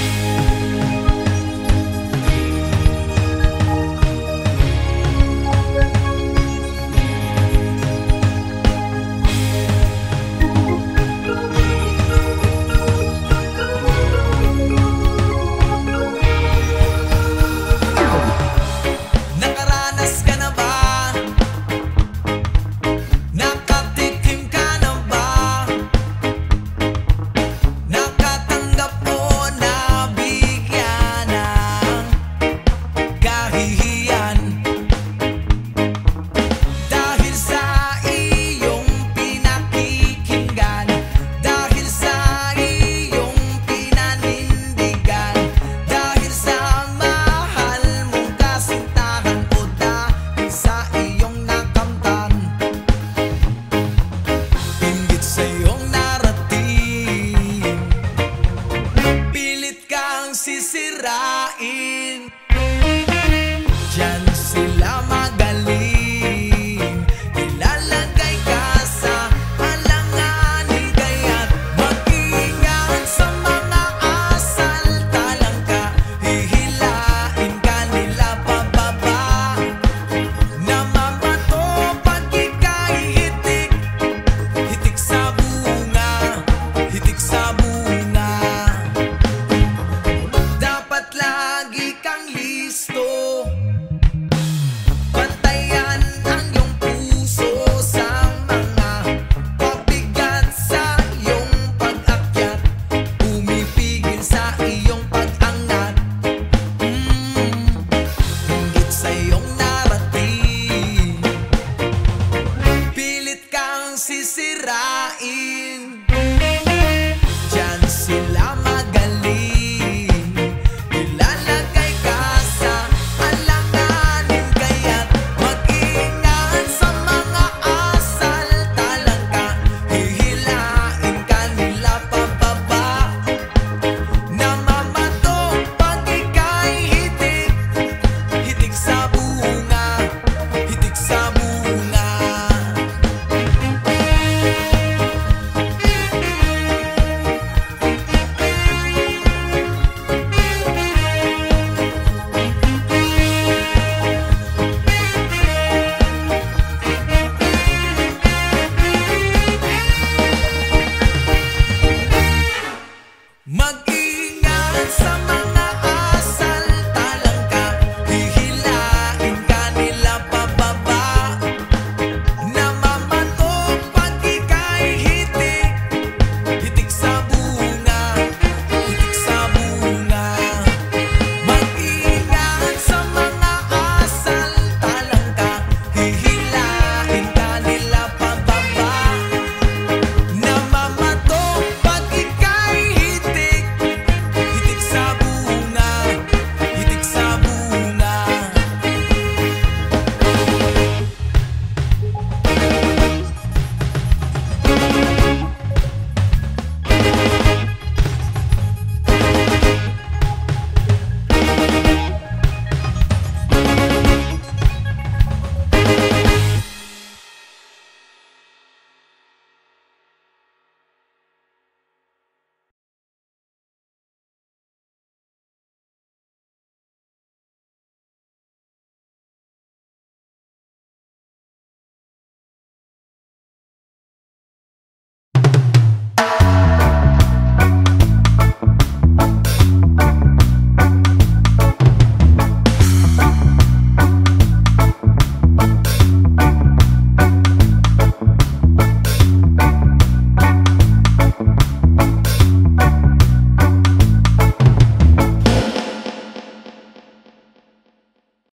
Bye.